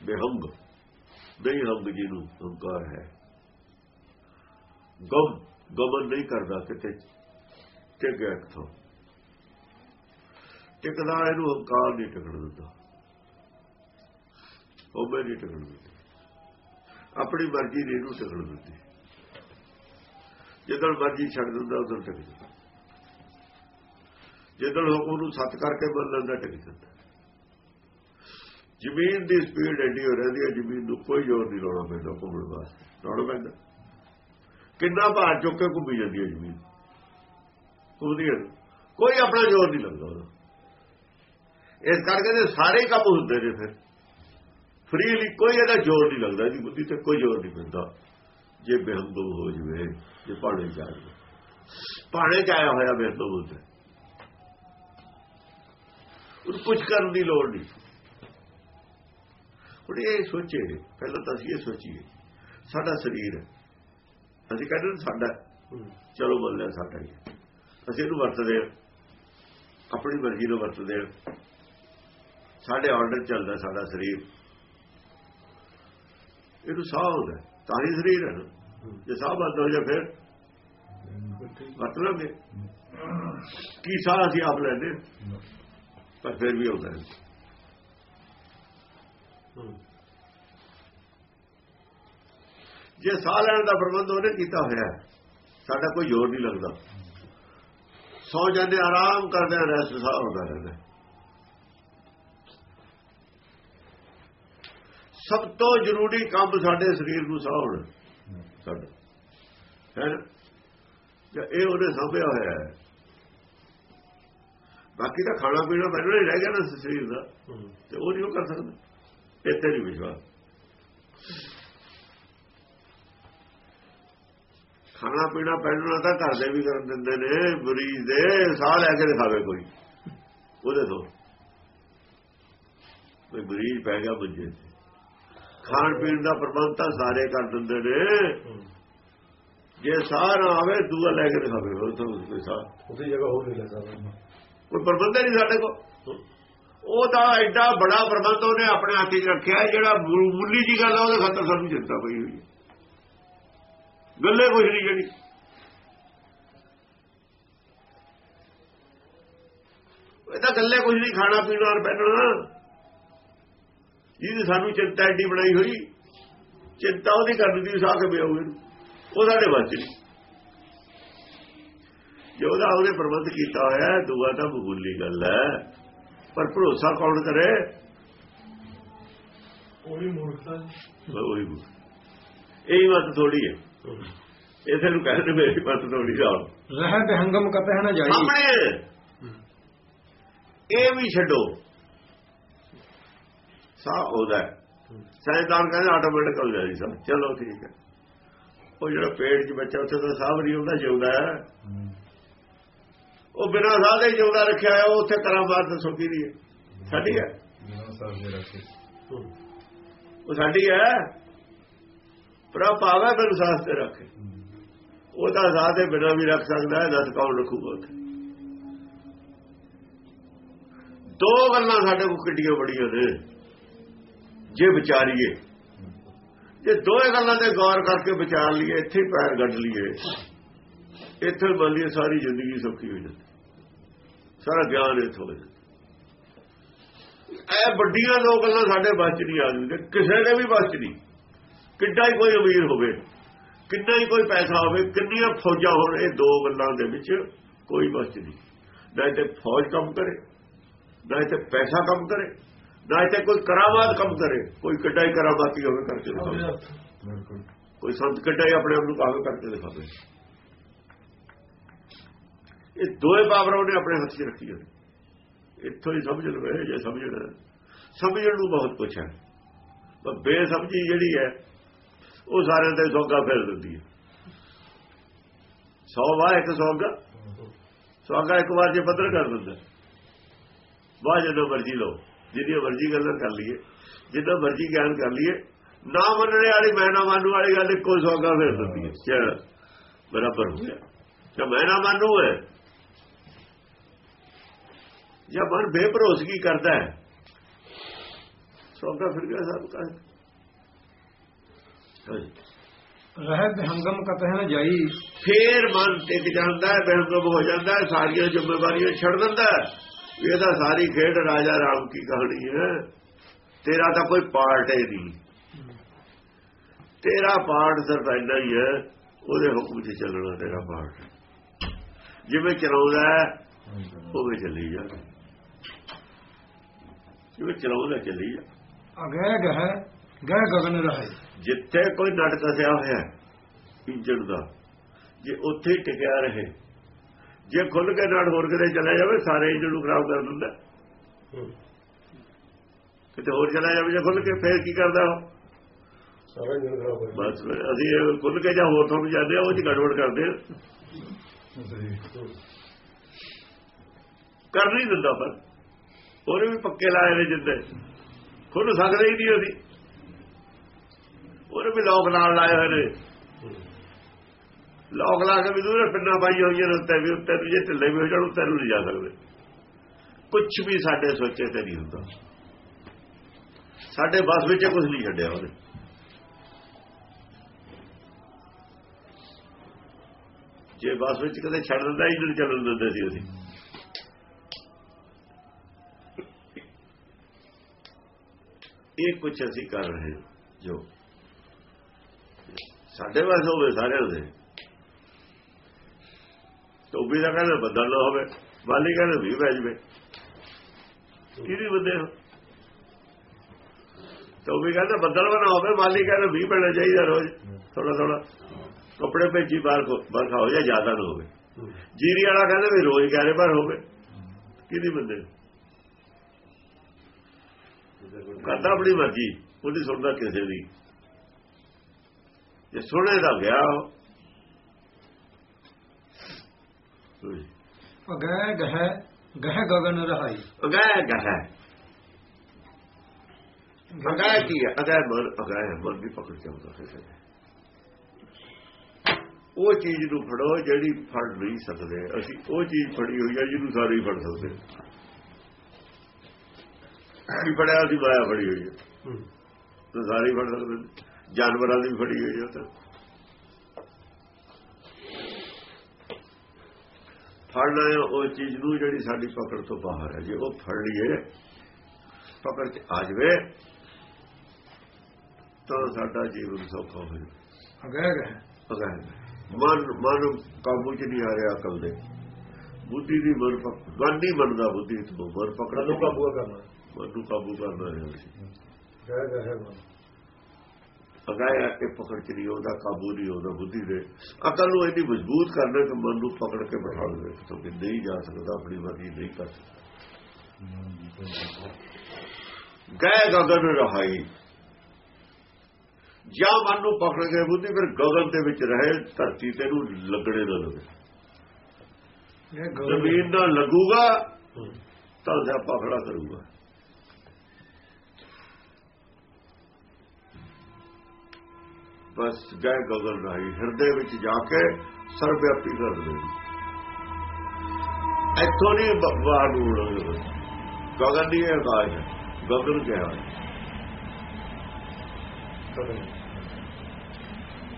ਬੇਹੰਗ। ਨਹੀਂ ਹੰਗ ਜੀ ਨੂੰ ਹੰਕਾਰ ਹੈ। ਗਮ ਗਮਨ ਨਹੀਂ ਕਰਦਾ ਕਿਤੇ। ਟਿਕ ਗਿਆ ਕਿਥੋਂ? ਟਿਕਦਾ ਇਹਨੂੰ ਹੰਕਾਰ ਨਹੀਂ ਟਿਕਣ ਦਿੰਦਾ। ਉਹ ਮੈਂ ਨਹੀਂ ਟਿਕਣ ਦਿੰਦਾ। ਆਪਣੀ ਮਰਜ਼ੀ ਨਹੀਂ ਇਹਨੂੰ ਟਿਕਣ ਦਿੰਦੀ। ਜਦੋਂ ਮਰਜ਼ੀ ਛੱਡ ਦਿੰਦਾ ਉਦੋਂ ਟਿਕ ਜਾਂਦਾ ਜਦੋਂ ਹੁਕਮ ਨੂੰ ਸੱਤ ਕਰਕੇ ਮੰਨ ਲੈਂਦਾ ਟਿਕ ਜਾਂਦਾ ਜ਼ਮੀਨ ਦੀ ਸਪੀਡ ਐਡੀ ਹੋ ਰਹੀ ਹੈ, ਜ਼ਮੀਨ ਨੂੰ ਕੋਈ ਜ਼ੋਰ ਨਹੀਂ ਲਾਉਣਾ ਪੈਂਦਾ ਘੁੰਮਣ ਵਾਸਤੇ। ਲਾਉਣਾ ਪੈਂਦਾ। ਕਿੰਨਾ ਭਾਰ ਚੁੱਕ ਕੇ ਘੁੰਮੀ ਜਾਂਦੀ ਹੈ ਜ਼ਮੀਨ। ਘੁੰਮਦੀ ਹੈ। ਕੋਈ ਆਪਣਾ ਜ਼ੋਰ ਨਹੀਂ ਲੱਗਦਾ ਉਹਦਾ। ਇਸ ਕਰਕੇ ਤੇ ਸਾਰੇ ਕੰਮ ਹੁੰਦੇ ਨੇ ਫਿਰ। ਫ੍ਰੀਲੀ ਕੋਈ ਇਹਦਾ ਜ਼ੋਰ ਨਹੀਂ ਲੱਗਦਾ ਜੀ। ਬੁੱਧੀ ਤੇ ਕੋਈ ਜ਼ੋਰ ਨਹੀਂ ਪੈਂਦਾ। ਜੇ ਬੇਹੰਦਮ ਹੋ ਜਵੇ, ਜੇ ਪਾਣੇ ਜਾ ਜਾਵੇ। ਪਾਣੇ ਚ ਆਇਆ ਹੋਇਆ ਬੇਹੰਦਮ ਹੁੰਦਾ ਉਹ ਕੁਝ ਕਰਨ ਦੀ ਲੋੜ ਨਹੀਂ। ਹੁਣ ਇਹ ਸੋਚੇ ਪਹਿਲਾਂ ਤਾਂ ਅਸੀਂ ਇਹ ਸੋਚੀਏ ਸਾਡਾ ਸਰੀਰ ਅਸੀਂ ਕਹਿੰਦੇ ਸਾਡਾ। ਚਲੋ ਲਿਆ ਸਾਡਾ ਹੀ। ਅਸੀਂ ਇਹਨੂੰ ਵਰਤਦੇ ਆਪਣੀ ਮਰਜ਼ੀ ਨਾਲ ਵਰਤਦੇ ਸਾਡੇ ਆਰਡਰ ਚੱਲਦਾ ਸਾਡਾ ਸਰੀਰ। ਇਹਨੂੰ ਸਾਹ ਹੁੰਦਾ ਤਾਂ ਹੀ ਸਰੀਰ ਹੈ ਜੇ ਸਾਹ ਬੰਦ ਹੋ ਜਾ ਫਿਰ ਲਾਂਗੇ ਕੀ ਸਾਹ ਅਸੀਂ ਆਪ ਲੈਂਦੇ ਪਰ ਫਿਰ ਵੀ ਆਉਂਦਾ ਹੈ ਜੇ ਸਾਹ ਲੈਣ ਦਾ ਪ੍ਰਬੰਧ ਉਹਨੇ ਕੀਤਾ ਹੋਇਆ ਹੈ, ਸਾਡਾ ਕੋਈ ਜ਼ੋਰ ਨਹੀਂ ਲੱਗਦਾ। ਸੌ ਜਾਂਦੇ ਆਰਾਮ ਕਰਦੇ ਆ ਰੈਸਟ ਸਾਹ ਹੁੰਦਾ ਰਹਿੰਦਾ ਸਭ ਤੋਂ ਜ਼ਰੂਰੀ ਕੰਮ ਸਾਡੇ ਸਰੀਰ ਨੂੰ ਸਾਹ ਹੋਣਾ ਸਾਡਾ। ਹੈ? ਜਾਂ ਇਹ ਉਹਨੇ ਸਾਂਭਿਆ ਹੋਇਆ ਹੈ। ਬਾਕੀ ਤਾਂ ਖਾਣਾ ਪੀਣਾ ਪਹਿਲਾਂ ਹੀ ਰਹਿ ਗਿਆ ਨਾ ਸਰੀਰ ਦਾ। ਤੇ ਉਹ ਨਹੀਂ ਉਹ ਕਰ ਸਕਦਾ। ਇੱਥੇ ਨਹੀਂ ਵਿਸ਼ਵਾਸ। ਖਾਣਾ ਪੀਣਾ ਪਹਿਨਣਾ ਤਾਂ ਘਰ ਦੇ ਵੀ ਕਰਨ ਦਿੰਦੇ ਨੇ, ਮਰੀਜ਼ ਦੇ, ਸਾਹ ਲੈ ਕੇ ਦਿਖਾਵੇ ਕੋਈ। ਉਹਦੇ ਤੋਂ ਕੋਈ ਮਰੀਜ਼ ਪੈ ਗਿਆ ਮੰਜੇ ਖਾਣ ਪੀਣ ਦਾ ਪ੍ਰਬੰਧ ਤਾਂ ਸਾਰੇ ਕਰ ਦਿੰਦੇ ਨੇ। ਜੇ ਸਾਹ ਨਾ ਆਵੇ, ਦੂਆ ਲੈ ਕੇ ਦਿਖਾਵੇ, ਉਹ ਤੋਂ ਕੋਈ ਸਾਹ। ਉਸੇ ਜਗ੍ਹਾ ਹੋਰ ਨਹੀਂ ਲੈ ਸਕਦਾ। ਕੋਈ ਪ੍ਰਬੰਧ ਨਹੀਂ ਸਾਡੇ ਕੋਲ? ਉਹ ਤਾਂ ਐਡਾ ਬੜਾ ਪ੍ਰਬੰਧ ਉਹਨੇ ਆਪਣੇ ਹੱਥ 'ਚ ਰੱਖਿਆ ਜਿਹੜਾ ਮੁ- ਮੁੱਲੀ ਜੀ ਗੱਲ ਆ, ਉਹਦੇ ਖਾਤਰ ਸਾਨੂੰ ਚਿੰਤਾ ਪਈ ਹੋਈ ਗੱਲੇ ਕੁਝ ਨਹੀਂ ਜਿਹੜੀ। ਇਹ ਤਾਂ ਗੱਲੇ ਕੁਝ ਨਹੀਂ, ਖਾਣਾ ਪੀਣਾ ਔਰ ਪਹਿਨਣਾ ਜਿਹਦੀ ਸਾਨੂੰ ਚਿੰਤਾ ਐਡੀ ਬਣਾਈ ਹੋਈ, ਚਿੰਤਾ ਉਹਦੀ ਕਰਨ ਦੀ ਸਾਖ ਬਿਆਉਗੇ ਉਹ ਸਾਡੇ ਬਚ ਨਹੀਂ। ਜੇ ਉਹਦਾ ਉਹਨੇ ਪ੍ਰਬੰਧ ਕੀਤਾ ਹੋਇਆ ਦੂਆ ਤਾਂ ਮਾਮੂਲੀ ਗੱਲ ਹੈ। ਪਰ ਭਰੋਸਾ ਕੌਣ ਕਰੇ? ਉਹੀ ਮੂਰਖਤਾ ਉਹੀ ਇਹੀ ਮਤ ਥੋੜੀ ਹੈ। ਇਸੇ ਨੂੰ ਕਹਿੰਦੇ ਮੇਰੀ ਮਤ ਥੋੜੀ ਦਾ ਰਹਿ ਬਿਹੰਗਮ ਕਪਹਿ ਨ ਜਾਈ। ਸਾਹਮਣੇ। ਇਹ ਵੀ ਛੱਡੋ। ਸਾਹ ਉਹਦਾ ਸਾਇੰਸਦਾਨ ਕਹਿੰਦੇ ਆਟੋਮੈਟਿਕ ਹੋ ਜਾਈ ਸਾਹ ਚਲੋ ਠੀਕ ਹੈ। ਉਹ ਜਿਹੜਾ ਪੇਟ 'ਚ ਬੱਚਾ ਉੱਥੇ ਤਾਂ ਸਾਹ ਵੀ ਨਹੀਂ ਹੁੰਦਾ ਜਿਉਂਦਾ ਹੈ। ਉਹ ਬਿਨਾਂ ਸਾਹ ਦੇ ਜਿਉਂਦਾ ਰੱਖਿਆ ਹੈ ਉਹ ਉੱਥੇ ਕਰਾਮਾਤ ਦੱਸੋ ਕੀ ਦੀ ਹੈ। ਸਾਡੀ ਹੈ? ਉਹ ਸਾਡੀ ਹੈ? ਪਰ ਪਾਵਾ ਮੈਨੂੰ ਸਾਹ ਤੇ ਰੱਖੇ। ਉਹ ਤਾਂ ਸਾਹ ਦੇ ਬਿਨਾਂ ਵੀ ਰੱਖ ਸਕਦਾ ਹੈ ਦਸ ਕੌਣ ਰੱਖੂਗਾ ਉੱਥੇ? ਦੋ ਗੱਲਾਂ ਸਾਡੇ ਕੋਲ ਕਿੱਡੀਆਂ ਬੜੀਆਂ ਨੇ ਜੇ ਵਿਚਾਰੀਏ। ਜੇ ਦੋਏ ਗੱਲਾਂ ਤੇ ਗੌਰ ਕਰਕੇ ਵਿਚਾਰ ਲਈਏ ਇੱਥੇ ਪੈਰ ਗੱਡ ਲਈਏ। ਇੱਥੇ ਮੰਨ ਲਈਏ ਸਾਰੀ ਜ਼ਿੰਦਗੀ ਸੌਖੀ ਹੋ ਜਾਂਦੀ। ਸਾਰਾ ਗਿਆਨ ਇੱਥੋਂ ਹੋ ਜਾਂਦਾ। ਇਹ ਵੱਡੀਆਂ ਦੋ ਗੱਲਾਂ ਸਾਡੇ ਬਚ ਨਹੀਂ ਆਦਮੀ ਦੇ ਕਿਸੇ ਦੇ ਵੀ ਬਚ ਨਹੀਂ। ਕਿੱਡਾ ਹੀ ਕੋਈ ਅਮੀਰ ਹੋਵੇ ਕਿੰਨਾ ਹੀ ਕੋਈ ਪੈਸਾ ਹੋਵੇ ਕਿੰਨੀਆਂ ਫੌਜਾਂ ਹੋਣ ਇਹ ਦੋ ਗੱਲਾਂ ਦੇ ਵਿੱਚ ਕੋਈ ਬਚ ਨਹੀਂ। ਨਾ ਤੇ ਫੌਜ ਕੰਮ ਕਰੇ ਨਾ ਤੇ ਪੈਸਾ ਕੰਮ ਕਰੇ ਨਾ ਤੇ ਕੋਈ ਕਰਾਮਾਤ ਕੰਮ ਕਰੇ। ਕੋਈ ਕਿੱਡਾ ਹੀ ਕਰਾਮਾਤੀ ਹੋਵੇ ਕਰਕੇ ਦਿਖਾਵੇ। ਕੋਈ ਸੰਤ ਕਿੱਡਾ ਹੀ ਆਪਣੇ ਆਪ ਨੂੰ ਕਾਵੇ ਕਰਕੇ ਦਿਖਾਵੇ। ਇਹ ਦੋਏ ਪਾਵਰ ਉਹਨੇ ਆਪਣੇ ਹੱਥ 'ਚ ਰੱਖੀ ਹੋਈ। ਇੱਥੋਂ ਹੀ ਸਮਝ ਲਵੇ ਜੇ ਸਮਝਣਾ। ਸਮਝਣ ਨੂੰ ਬਹੁਤ ਕੁਛ ਹੈ। ਪਰ ਬੇਸਮਝੀ ਜਿਹੜੀ ਹੈ, ਉਹ ਸਾਰਿਆਂ ਤੇ ਸੌਗਾ ਫੇਰ ਦਿੰਦੀ ਹੈ। ਸੌ ਵਾਰ ਇੱਕ ਸੌਗਾ। ਸੋਗਾ ਇੱਕ ਵਾਰ ਜੇ ਪੱਧਰ ਕਰ ਦਿੰਦਾ। ਵਾਹ ਜਦੋਂ ਮਰਜ਼ੀ ਲਓ। ਜਿੰਨੀ ਮਰਜ਼ੀ ਗੱਲਾਂ ਕਰ ਲਈਏ। ਜਿੰਨਾ ਮਰਜ਼ੀ ਗਿਆਨ ਕਰ ਲਈਏ। ਨਾ ਮੰਨਣੇ ਵਾਲੀ, ਮੈਂ ਨਾ ਮੰਨੂ ਵਾਲੀ ਗੱਲ ਇੱਕੋ ਸੋਗਾ ਫੇਰ ਦਿੰਦੀ ਹੈ। ਬਰਾਬਰ ਹੋ ਗਿਆ। ਜੇ ਮੈਂ ਨਾ ਮੰਨੂ ਹੈ। ਜਾਂ ਮਨ ਬੇਭਰੋਸਗੀ ਕਰਦਾ ਹੈ? ਸੋਗਾ ਫਿਰ ਗਿਆ ਸਭ ਕਾ। ਰਹਿ ਬਿਹੰਗਮ ਕਪਹਿ ਨ ਜਾਈ। ਫੇਰ ਮਨ ਟਿਕ ਜਾਂਦਾ ਹੈ ਬੇਹਕਮ ਹੋ ਜਾਂਦਾ ਹੈ ਸਾਰੀਆਂ ਜ਼ਿੰਮੇਵਾਰੀਆਂ ਛੱਡ ਦਿੰਦਾ ਹੈ। ਵੀ ਇਹਦਾ ਸਾਰੀ ਖੇਡ ਰਾਜਾ ਰਾਮ ਕੀ ਕਹਾਣੀ ਹੈ। ਤੇਰਾ ਤਾਂ ਕੋਈ ਪਾਰਟ ਹੀ ਨਹੀਂ। ਤੇਰਾ ਪਾਰਟ ਸਿਰਫ ਇੰਨਾ ਹੀ ਹੈ ਉਹਦੇ ਹੁਕਮ 'ਚ ਚੱਲਣਾ ਤੇਰਾ ਪਾਰਟ ਜਿਵੇਂ ਚਲਾਉਂਦਾ ਹੈ ਉਵੇਂ ਚੱਲੀ ਜਾ ਜਿਵੇਂ ਚਲਾਉਂਦਾ ਚੱਲੀ ਜਾ ਅਗੈ ਗਹਿ ਗਹਿ ਗਗਨ ਰਹੇ। ਜਿੱਥੇ ਕੋਈ ਨਟ ਕਸਿਆ ਹੋਇਆ ਹੈ ਇੰਜਣ ਦਾ ਜੇ ਉੱਥੇ ਟਿਕਿਆ ਰਹੇ ਜੇ ਖੁੱਲ ਕੇ ਨਟ ਹੋਰ ਕਿਤੇ ਚਲਾ ਜਾਵੇ ਸਾਰੇ ਇੰਜਣ ਨੂੰ ਖਰਾਬ ਕਰ ਦਿੰਦਾ। ਕਿਤੇ ਹੋਰ ਚਲਾ ਜਾਵੇ ਜੇ ਖੁੱਲ ਕੇ ਫੇਰ ਕੀ ਕਰਦਾ ਉਹ? ਸਾਰਾ ਖਰਾਬ ਬਸ ਅਸੀਂ ਇਹ ਖੁੱਲ ਕੇ ਜਾਂ ਹੋਰ ਤੋਂ ਜਾਂਦੇ ਆ ਉਹ ਚ ਗੜਬੜ ਕਰਦੇ ਕਰ ਨਹੀਂ ਦਿੰਦਾ ਪਰ। ਉਹਨੇ ਵੀ ਪੱਕੇ ਲਾਏ ਨੇ ਜਿੱਦੇ। ਖੁੱਲ ਸਕਦੇ ਹੀ ਨਹੀਂ ਉਹਦੀ। ਉਹਨੇ ਵੀ ਲੋਕ ਨਾਲ ਲਾਏ ਹੋਏ ਨੇ। ਲੋਕ ਲਾ ਕੇ ਵੀ ਦੂਰੇ ਪਿੰਡਾਂ ਪਾਈ ਹੋਈਆਂ ਨੇ ਉੱਤੇ ਵੀ, ਉੱਤੇ ਜੇ ਢਿੱਲੇ ਵੀ ਹੋ ਜਾਣ, ਉੱਤੇ ਨੂੰ ਨਹੀਂ ਜਾ ਸਕਦੇ। ਕੁਝ ਵੀ ਸਾਡੇ ਸੋਚੇ ਤੇ ਨਹੀਂ ਹੁੰਦਾ। ਸਾਡੇ ਬਸ ਵਿੱਚ ਕੁਝ ਨਹੀਂ ਛੱਡਿਆ ਉਹਨੇ। ਜੇ ਬਸ ਵਿੱਚ ਕਦੇ ਛੱਡ ਦਿੰਦਾ ਹੀ ਨਹੀਂ ਚੱਲਣ ਦਿੰਦੇ ਸੀ ਅਸੀਂ ਇਹ ਕੁਝ ਅਸੀਂ ਕਰ ਰਹੇ ਹਾਂ, ਜੋ ਸਾਡੇ ਵਾਸ ਹੋਵੇ ਸਾਰਿਆਂ ਦੇ। ਟੋਬੀ ਦਾ ਕਹਿੰਦਾ ਬੱਦਲ ਨਾ ਹੋਵੇ ਵਾਲੀ ਕਹਿੰਦਾ ਵੀ ਬੈਜ ਵੇ ਕਿਹਦੀ ਬੰਦੇ ਹੋ ਟੋਬੀ ਕਹਿੰਦਾ ਬਦਲ ਨਾ ਹੋਵੇ ਮਾਲੀ ਕਹਿੰਦਾ ਵੀ ਪੈਣਾ ਚਾਹੀਦਾ ਰੋਜ਼। ਥੋੜਾ ਥੋੜਾ ਕੱਪੜੇ ਭੇਜੀ ਬਾਹਰ ਬਰਖਾ ਹੋ ਜਾਏ ਜ਼ਿਆਦਾ ਨਾ ਹੋਵੇ। ਜੀਰੀ ਵਾਲਾ ਕਹਿੰਦਾ ਵੀ ਰੋਜ਼ ਕਹਿਰੇ ਪਰ ਹੋਵੇ। ਕਿਹਦੀ ਬੰਦੇ ਹੋ? ਕਰਦਾ ਆਪਣੀ ਮਰਜ਼ੀ ਉਹਦੀ ਸੁਣਦਾ ਕਿਸੇ ਦੀ। ਜੇ ਸੁਣੇ ਦਾ ਗਿਆ ਅਗੈ ਗਹਿ ਗਹਿ ਗਗਨ ਰਹਾਈ। ਅਗਾਇ ਗਹਿ। ਅਗਾਇ ਕੀ ਹੈ? ਮਨ ਮਨ ਵੀ ਪਕੜ ਜਾਂਦਾ ਹੈ ਉਹ ਚੀਜ਼ ਨੂੰ ਫੜੋ ਜਿਹੜੀ ਫੜ ਨਹੀਂ ਸਕਦੇ। ਅਸੀਂ ਉਹ ਚੀਜ਼ ਫੜੀ ਹੋਈ ਹੈ ਜਿਹਨੂੰ ਸਾਰੇ ਹੀ ਫੜ ਸਕਦੇ। ਅਸੀਂ ਫੜਿਆ ਸੀ ਮਾਇਆ ਫੜੀ ਹੋਈ ਹੈ। ਤਾਂ ਸਾਰੇ ਫੜ ਸਕਦੇ। ਜਾਨਵਰਾਂ ਦੀ ਵੀ ਫੜੀ ਹੋਈ ਹੈ ਤਾਂ ਫੜਨਾ ਹੈ ਉਹ ਚੀਜ਼ ਨੂੰ ਜਿਹੜੀ ਸਾਡੀ ਪਕੜ ਤੋਂ ਬਾਹਰ ਹੈ ਜੇ ਉਹ ਫੜ ਲਈਏ। ਪਕੜ ਚ ਆ ਜਾਵੇ ਤਾਂ ਸਾਡਾ ਜੀਵਨ ਸੌਖਾ ਹੋ ਜਾਵੇ। ਅਗੈ ਗਹਿ ਅਗਰ ਮਨ ਮਨ ਕਾਬੂ ਚ ਨਹੀਂ ਆ ਰਿਹਾ ਅਕਲ ਦੇ। ਬੁੱਧੀ ਦੀ ਮਨ ਪਕ ਮਨ ਨਹੀਂ ਮੰਨਦਾ ਬੁੱਧੀ ਤੋਂ ਮਨ ਪਕੜਨ ਨੂੰ ਕਾਬੂ ਕਰਨਾ। ਮਨ ਨੂੰ ਕਾਬੂ ਕਰਨਾ ਹੈ ਅਸੀਂ ਅਗਾਇਆ ਕੇ ਪਕੜ ਚ ਨਹੀਂ ਆਉਂਦਾ ਕਾਬੂ ਨਹੀਂ ਆਉਂਦਾ ਬੁੱਧੀ ਦੇ ਅਕਲ ਨੂੰ ਇੰਨੀ ਮਜ਼ਬੂਤ ਕਰਨਾ ਕਿ ਮਨ ਨੂੰ ਪਕੜ ਕੇ ਬਿਠਾ ਲਵੇ ਕਿਉਂਕਿ ਨਹੀਂ ਜਾ ਸਕਦਾ ਆਪਣੀ ਮਰਜ਼ੀ ਨਹੀਂ ਕਰ ਸਕਦਾ ਗਏ ਗਗਨ ਰਹਾਈ ਜਾਂ ਮਨ ਨੂੰ ਪਕੜ ਕੇ ਬੁੱਧੀ ਫਿਰ ਗਗਨ ਦੇ ਵਿੱਚ ਰਹੇ ਧਰਤੀ ਤੇ ਨੂੰ ਲੱਗਣੇ ਨਾ ਲਵੇ ਜ਼ਮੀਨ ਨਾਲ ਲੱਗੂਗਾ ਤਾਂ ਜਾ ਪਕੜਾ ਕਰੂਗਾ ਬਸ ਗਏ ਗਗਨ ਰਾਈ ਹਿਰਦੇ ਵਿੱਚ ਜਾ ਕੇ ਸਰਵਿਆਪੀ ਕਰ ਦੇ। ਇੱਥੋਂ ਨਹੀਂ ਬ- ਬਾਹਰ ਨੂੰ ਗਗਨ ਨਹੀਂ ਹੈ, ਗਗਨ ਕਿਹਾ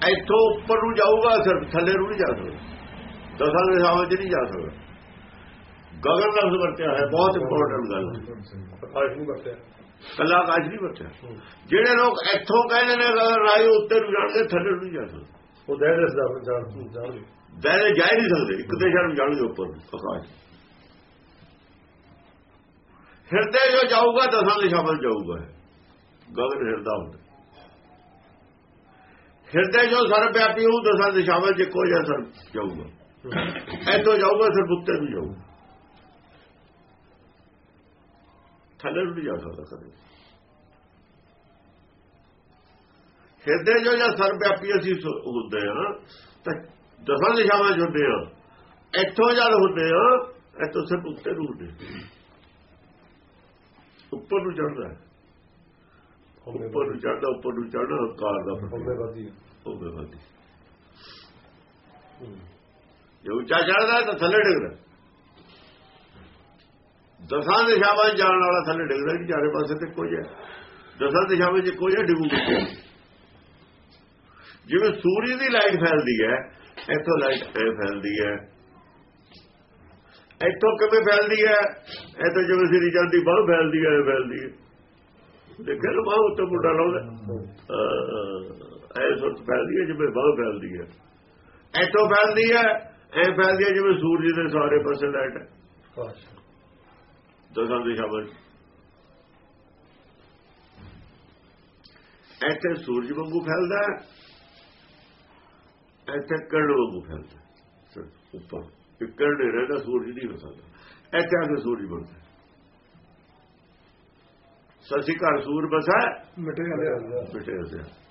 ਇੱਥੋਂ ਉੱਪਰ ਨੂੰ ਜਾਊਗਾ ਸਿਰਫ ਥੱਲੇ ਨੂੰ ਨਹੀਂ ਜਾ ਸਕਦਾ। ਦਸਾਂ ਦੇ ਸਾਹਾਂ 'ਚ ਨਹੀਂ ਜਾ ਸਕਦਾ। ਗਗਨ ਲਫ਼ਜ਼ ਵਰਤਿਆ ਹੈ ਬਹੁਤ ਇੰਪੋਰਟੈਂਟ ਗੱਲ ਹੈ। ਪ੍ਰਕਾਸ਼ ਨਹੀਂ ਵਰਤਿਆ। ਕੱਲਾ ਆਕਾਸ਼ ਨਹੀਂ ਹੂੰ। ਜਿਹੜੇ ਲੋਕ ਇੱਥੋਂ ਕਹਿੰਦੇ ਨੇ ਰਾਈ ਉੱਤੇ ਨੂੰ ਜਾਣਗੇ ਥੱਲੇ ਨੂੰ ਜਾ ਸਕਦੇ। ਉਹ ਦੇ ਦੱਸਦਾ ਜਾਣ ਜਾਣ ਦਾਇਰੇ ਜਾ ਨਹੀਂ ਸਕਦੇ ਇੱਕ ਤੇ ਸ਼ਰਮ ਜਾਣਗੇ ਉੱਪਰ ਆਕਾਸ਼। ਹਿਰਦੇ ਜੋ ਜਾਊਗਾ ਦਸਾਂ ਦੇ ਸ਼ਬਦ ਜਾਊਗਾ। ਗਗਨ ਹਿਰਦਾ ਹੁੰਦਾ। ਹਿਰਦੇ ਜੋ ਸਰਵ ਵਿਆਪੀ ਹੋਊ ਦਸਾਂ ਦੇ ਸ਼ਬਦ ਚ ਕੋਈ ਅਸਰ ਜਾਊਗਾ। ਐਤੋਂ ਜਾਊਗਾ ਸਿਰ ਉੱਤੇ ਨੂੰ ਜਾਊਗਾ। ਥੱਲੇ ਨੂੰ ਨਹੀਂ ਜਾ ਸਕਦਾ ਕਦੇ। ਹਿਰਦੇ ਜੋ ਜਾਂ ਸਰਵ ਵਿਆਪੀ ਅਸੀਂ ਹੁੰਦੇ ਆ ਤਾਂ ਦਸਾਂ ਦਿਸ਼ਾਵਾਂ ਹੁੰਦੇ ਆ। ਇੱਥੋਂ ਜਦ ਹੁੰਦੇ ਆ ਇੱਥੋਂ ਸਿਰ ਉੱਤੇ ਨੂੰ ਹੁੰਦੇ ਉੱਪਰ ਨੂੰ ਚੜਦਾ ਉੱਪਰ ਨੂੰ ਚੜਦਾ ਉੱਪਰ ਨੂੰ ਚੜਦਾ ਹੰਕਾਰ ਦਾ ਹਮਲੇ ਫਟੇ ਵਾਦੀ ਉਹ ਬੇਵਾਦੀ ਜੇ ਉੱਚਾ ਚੜਦਾ ਤਾਂ ਥੱਲੇ ਡਿੱਗਦਾ। ਦਸਾਂ ਦਿਸ਼ਾਵਾਂ 'ਚ ਜਾਣ ਵਾਲਾ ਥੱਲੇ ਡਿੱਗਦਾ ਨਹੀਂ, ਚਾਰੇ ਪਾਸੇ ਤੇ ਕੋਈ ਹੈ। ਦਸਾਂ ਦਿਸ਼ਾਵਾਂ 'ਚ ਕੋਈ ਹੈ ਡਿੱਗੂ। ਜਿਵੇਂ ਸੂਰਜ ਦੀ ਲਾਈਟ ਫੈਲਦੀ ਹੈ, ਇੱਥੋਂ ਲਾਈਟ ਐ ਫੈਲਦੀ ਹੈ। ਇੱਥੋਂ ਕਿਵੇਂ ਫੈਲਦੀ ਹੈ? ਇੱਥੋਂ ਜਿਵੇਂ ਸਿਰੀ ਜਾਂਦੀ ਬਾਹ ਫੈਲਦੀ ਹੈ ਐਂ ਫੈਲਦੀ ਹੈ। ਦੇਖਿਆ ਨਾ ਬਾਹ ਉੱਤੇ ਮੁੰਡਾ ਲਾਉਂਦਾ ਐ ਸੁਰਤ ਫੈਲਦੀ ਹੈ ਜਿਵੇਂ ਬਾਹ ਫੈਲਦੀ ਹੈ। ਇੱਥੋਂ ਫੈਲਦੀ ਹੈ, ਇਹ ਫੈਲਦੀ ਹੈ ਜਿਵੇਂ ਸੂਰਜ ਦੇ ਸਾਰੇ ਪਾਸੇ ਲਾਈਟ ਹੈ। ਦਸਾਂ ਦਿਸ਼ਾਵਾਂ ਇੱਥੇ ਸੂਰਜ ਵਾਂਗੂ ਫੈਲਦਾ ਇੱਥੇ ਕਿਰਨ ਵਾਂਗੂ ਫੈਲਦਾ ਉੱਪਰ। ਹੀ ਰਹਿੰਦਾ ਸੂਰਜ ਨਹੀਂ ਹੋ ਸਕਦਾ। ਇੱਥੇ ਆ ਕੇ ਸੂਰਜ ਬਣਦਾ। ਸਸੀ ਘਰ ਸੂਰ ਬਸਾ ਮਿਟੇ ਮਿਟੇ ਹੋਇਆ